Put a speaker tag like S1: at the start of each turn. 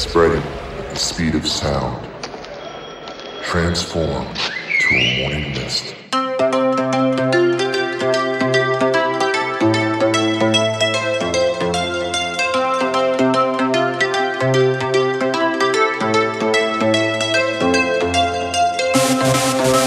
S1: spreading at the speed of sound, transformed to a morning mist. Thank